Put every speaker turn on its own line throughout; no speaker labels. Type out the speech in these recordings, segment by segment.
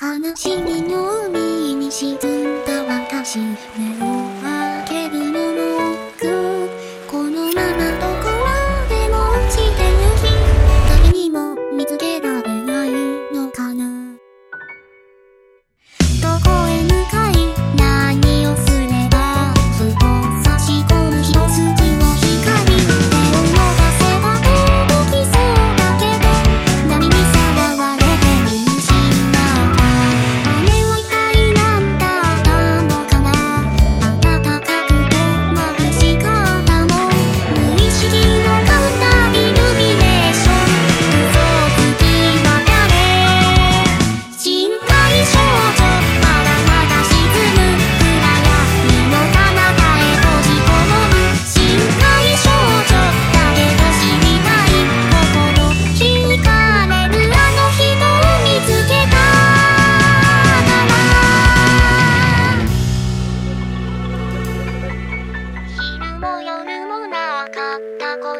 悲しみの海に沈んだ私目を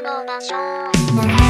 のマン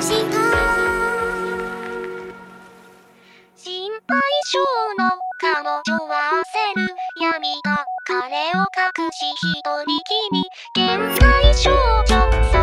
心配性の彼女は焦る闇が彼を隠し一人きり。現界少女